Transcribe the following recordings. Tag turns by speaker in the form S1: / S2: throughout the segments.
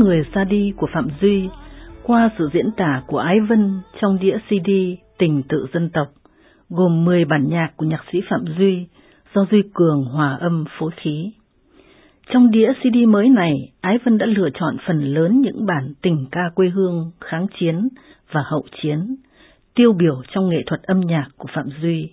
S1: người xa đi của Phạm Duy qua sự diễn tả của Ái Vân trong đĩa CD Tình tự dân tộc, gồm 10 bản nhạc của nhạc sĩ Phạm Duy do Duy Cường hòa âm phối khí. Trong đĩa CD mới này, Ái Vân đã lựa chọn phần lớn những bản tình ca quê hương, kháng chiến và hậu chiến, tiêu biểu trong nghệ thuật âm nhạc của Phạm Duy,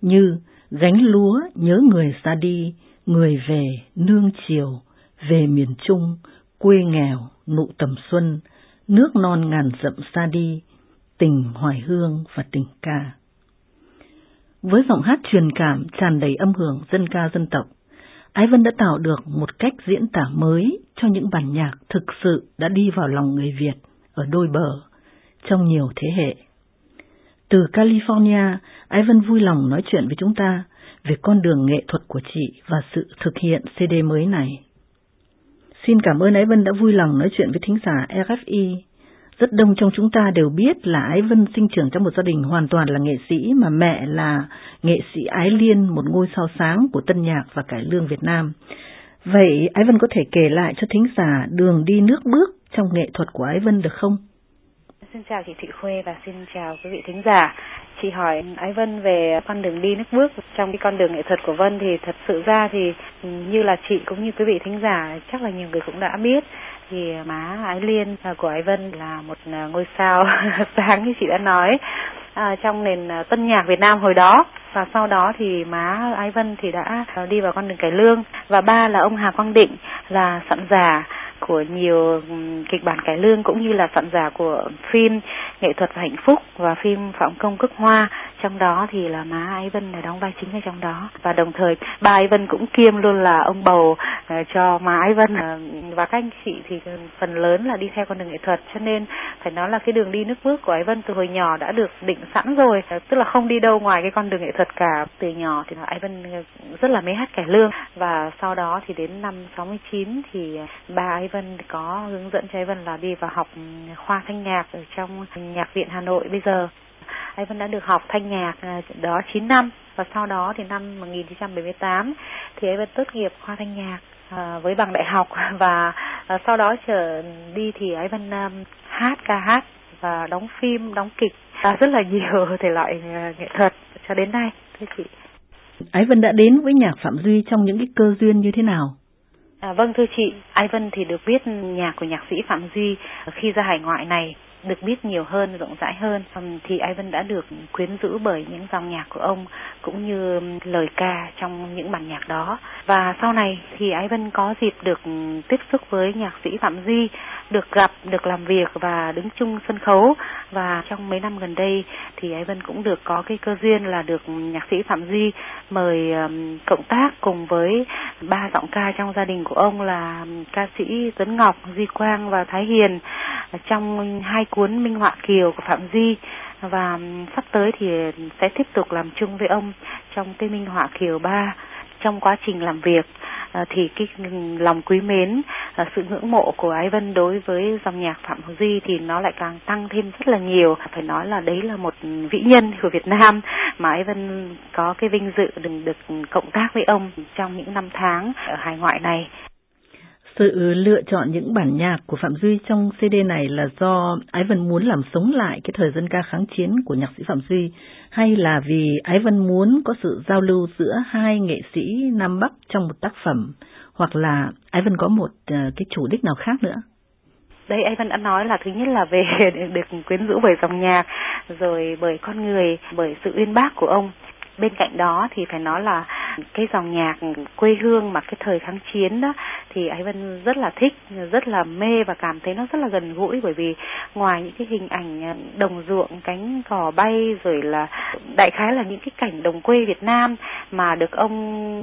S1: như Gánh lúa nhớ người xa đi, người về nương chiều, về miền Trung, quê nghèo, nụ tầm xuân, nước non ngàn dặm xa đi, tình hoài hương và tình ca. Với giọng hát truyền cảm tràn đầy âm hưởng dân ca dân tộc, Ái Vân đã tạo được một cách diễn tả mới cho những bản nhạc thực sự đã đi vào lòng người Việt ở đôi bờ trong nhiều thế hệ. Từ California, Ái Vân vui lòng nói chuyện với chúng ta về con đường nghệ thuật của chị và sự thực hiện CD mới này. Xin cảm ơn Ái Vân đã vui lòng nói chuyện với thính giả RFI. Rất đông trong chúng ta đều biết là Ái Vân sinh trưởng trong một gia đình hoàn toàn là nghệ sĩ mà mẹ là nghệ sĩ Ái Liên, một ngôi sao sáng của tân nhạc và cải lương Việt Nam. Vậy Ái Vân có thể kể lại cho thính giả đường đi nước bước trong nghệ thuật của Ái Vân được không?
S2: Xin chào chị Thị Khuê và xin chào quý vị thính giả. Chị hỏi Ái Vân về con đường đi nước bước. Trong cái con đường nghệ thuật của Vân thì thật sự ra thì ừ, như là chị cũng như quý vị thính giả chắc là nhiều người cũng đã biết thì má Ái Liên à, của Ái Vân là một à, ngôi sao sáng như chị đã nói à, trong nền à, tân nhạc Việt Nam hồi đó. Và sau đó thì má Ái Vân thì đã đi vào con đường cải lương. Và ba là ông Hà Quang Định là soạn giả của nhiều kịch bản cải lương cũng như là soạn giả của phim nghệ thuật và hạnh phúc và phim phạm công cước hoa. Trong đó thì là má Ái Vân là đóng vai chính ở trong đó. Và đồng thời ba Ái Vân cũng kiêm luôn là ông bầu ờ, cho má Ái Vân. Ờ, và các anh chị thì phần lớn là đi theo con đường nghệ thuật, cho nên phải nói là cái đường đi nước bước của Ái Vân từ hồi nhỏ đã được định sẵn rồi. Ờ, tức là không đi đâu ngoài cái con đường nghệ thuật cả. Từ nhỏ thì Ái Vân rất là mê hát cải lương. Và sau đó thì đến năm 69 thì ba Ái Vân có hướng dẫn cho Ái Vân là đi vào học khoa thanh nhạc ở trong nhạc viện Hà Nội bây giờ Ái Vân đã được học thanh nhạc à, đó 9 năm và sau đó thì năm 1978 thì Ái Vân tốt nghiệp khoa thanh nhạc à, với bằng đại học và à, sau đó trở đi thì Ái Vân hát ca hát và đóng phim, đóng kịch rất là nhiều thể loại nghệ thuật cho đến nay thưa chị.
S1: Ái Vân đã đến với nhạc Phạm Duy trong những cái cơ duyên như thế nào?
S2: À, vâng thưa chị, ai Vân thì được biết nhạc của nhạc sĩ Phạm Duy khi ra hải ngoại này được biết nhiều hơn, rộng rãi hơn thì Ivan đã được quyến rũ bởi những dòng nhạc của ông cũng như lời ca trong những bản nhạc đó. Và sau này thì Ivan có dịp được tiếp xúc với nhạc sĩ Phạm Duy, được gặp, được làm việc và đứng chung sân khấu. Và trong mấy năm gần đây thì Ivan cũng được có cái cơ duyên là được nhạc sĩ Phạm Duy mời cộng tác cùng với ba giọng ca trong gia đình của ông là ca sĩ Tuấn Ngọc, Duy Quang và Thái Hiền. Trong hai cuốn Minh họa Kiều của Phạm Duy và sắp tới thì sẽ tiếp tục làm chung với ông trong cái Minh họa Kiều 3 trong quá trình làm việc ờ, thì cái lòng quý mến à, sự ngưỡng mộ của Ái Vân đối với dòng nhạc Phạm Duy thì nó lại càng tăng thêm rất là nhiều. Phải nói là đấy là một vĩ nhân của Việt Nam mà Ái Vân có cái vinh dự được được cộng tác với ông trong những năm tháng ở hải ngoại này.
S1: Sự lựa chọn những bản nhạc của Phạm Duy trong CD này là do Ái Vân muốn làm sống lại cái thời dân ca kháng chiến của nhạc sĩ Phạm Duy hay là vì Ái Vân muốn có sự giao lưu giữa hai nghệ sĩ Nam Bắc trong một tác phẩm? Hoặc là Ái Vân có một ờ, cái chủ đích nào khác nữa?
S2: Đây Ái Vân đã nói là thứ nhất là về được quyến rũ bởi dòng nhạc, rồi bởi con người, bởi sự uyên bác của ông. Bên cạnh đó thì phải nói là cái dòng nhạc quê hương mà cái thời kháng chiến đó thì Ái Vân rất là thích, rất là mê và cảm thấy nó rất là gần gũi bởi vì ngoài những cái hình ảnh ờ, đồng ruộng, cánh cò bay rồi là đại khái là những cái cảnh đồng quê Việt Nam mà được ông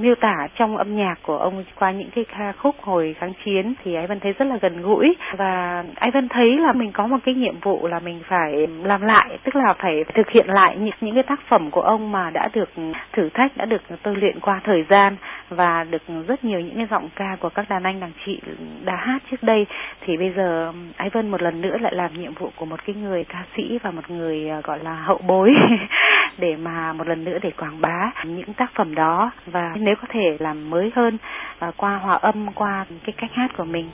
S2: miêu tả trong âm nhạc của ông qua những cái ca khúc hồi kháng chiến thì Ái Vân thấy rất là gần gũi. Và Ái Vân thấy là mình có một cái nhiệm vụ là mình phải làm lại, tức là phải thực hiện lại những, những cái tác phẩm của ông mà đã được thử thách, đã được tôi luyện qua thời gian và được rất nhiều những cái giọng ca của các đàn anh đàn chị đã hát trước đây. Thì bây giờ um, Ái Vân một lần nữa lại làm nhiệm vụ của một cái người ca sĩ và một người à, gọi là hậu bối
S3: để mà một lần nữa để quảng bá những tác phẩm đó. Và nếu có thể làm mới hơn à, qua hòa âm, qua cái cách hát của mình.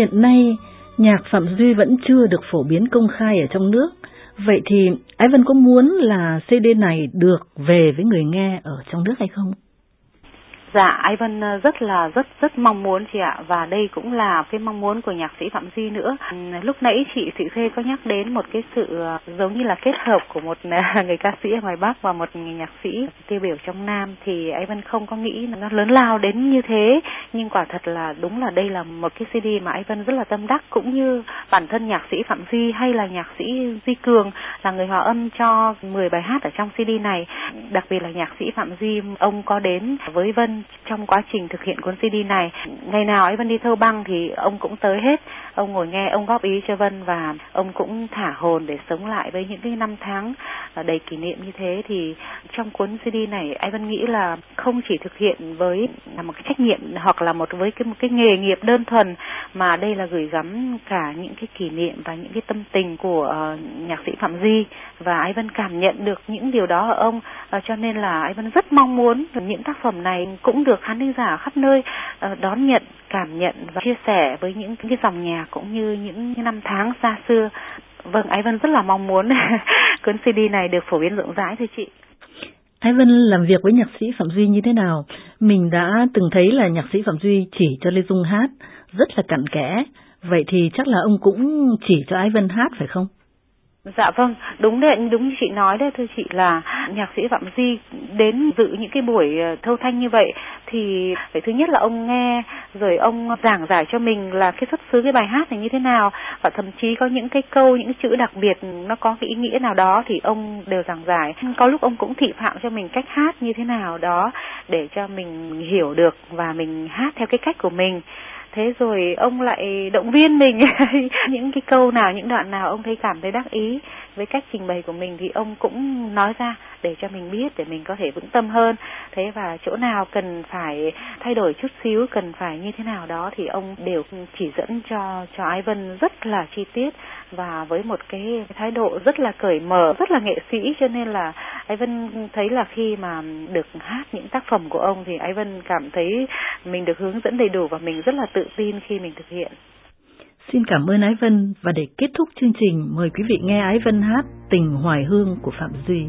S1: Hiện nay, nhạc Phạm Duy vẫn chưa được phổ biến công khai ở trong nước. Vậy thì Ái Vân có muốn là CD này được về với người nghe ở trong nước hay không?
S3: Dạ, Ivan ờ, rất là rất rất mong muốn chị ạ và đây cũng là cái mong muốn của nhạc sĩ Phạm Duy nữa. Ừ, lúc nãy chị Thị Khê có nhắc đến một cái sự ờ, giống như là kết hợp của một ờ, người ca sĩ ở ngoài Bắc và một người nhạc sĩ tiêu biểu trong Nam thì Ivan không có nghĩ nó lớn lao đến như thế nhưng quả thật là đúng là đây là một cái CD mà Ivan rất là tâm đắc cũng như bản thân nhạc sĩ Phạm Duy hay là nhạc sĩ Duy Cường là người hòa âm cho 10 bài hát ở trong CD này. Đặc biệt là nhạc sĩ Phạm Duy ông có đến với Vân trong quá trình thực hiện cuốn CD này. Ngày nào ấy Vân đi thâu băng thì ông cũng tới hết, ông ngồi nghe, ông góp ý cho Vân và ông cũng thả hồn để sống lại với những cái năm tháng à, đầy kỷ niệm như thế. Thì trong cuốn CD này anh Vân nghĩ là không chỉ thực hiện với là một cái trách nhiệm hoặc là một với cái một cái nghề nghiệp đơn thuần mà đây là gửi gắm cả những cái kỷ niệm và những cái tâm tình của uh, nhạc sĩ Phạm Duy. Và Ái Vân cảm nhận được những điều đó ở ông uh, cho nên là Ái Vân rất mong muốn những tác phẩm này cũng được khán thính giả khắp nơi uh, đón nhận cảm nhận và chia sẻ với những cái dòng nhạc cũng như những năm tháng xa xưa vâng Ái Vân rất là mong muốn cuốn CD này được phổ biến rộng rãi thưa chị
S1: Ái Vân làm việc với nhạc sĩ Phạm Duy như thế nào? Mình đã từng thấy là nhạc sĩ Phạm Duy chỉ cho Lê Dung hát rất là cặn kẽ, vậy thì chắc là ông cũng chỉ cho Ái Vân hát phải không?
S3: Dạ vâng, đúng đấy, đúng như chị nói đấy thưa chị là nhạc sĩ Phạm Duy đến dự những cái buổi ờ, thâu thanh như vậy thì phải thứ nhất là ông nghe
S2: rồi ông giảng giải cho mình là cái xuất xứ cái bài hát này như thế nào và thậm chí có những cái câu những cái chữ đặc biệt nó có cái ý nghĩa nào đó thì ông đều giảng giải. Có lúc ông cũng thị phạm cho mình cách hát như thế nào đó để cho mình hiểu được và mình hát theo cái cách của mình thế rồi ông lại động viên mình. Những cái câu nào, những đoạn nào ông thấy cảm thấy đắc ý với cách trình bày của mình thì ông cũng nói ra để cho mình biết, để mình có thể vững tâm hơn. Thế và chỗ nào cần phải thay đổi chút xíu, cần phải như thế nào đó thì ông đều chỉ dẫn cho cho Ái Vân rất là chi tiết và với một cái thái độ rất là cởi mở, rất là nghệ sĩ. Cho nên là Ái Vân thấy là khi mà được hát những tác phẩm của ông thì Ái Vân cảm thấy mình được hướng dẫn đầy đủ và mình rất là tự tin khi mình thực hiện.
S1: Xin cảm ơn Ái Vân và để kết thúc chương trình, mời quý vị nghe Ái Vân hát Tình Hoài Hương của Phạm Duy.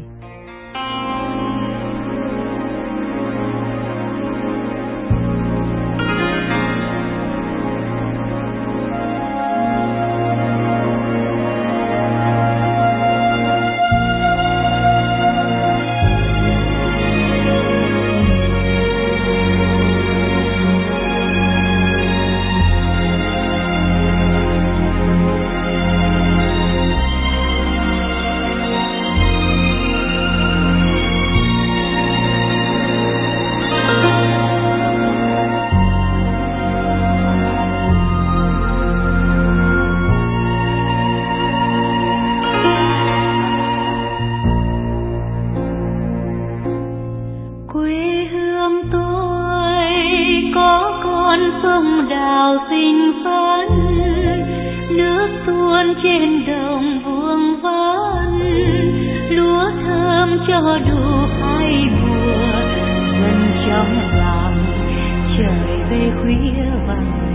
S3: sóng làm trời về khuya vàng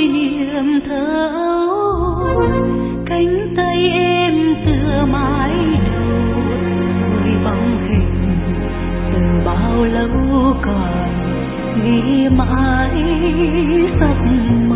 S3: tôi niềm thơ cánh tay em tựa mãi đầu với bóng hình. Từ bao lâu còn nghĩ mãi giấc mơ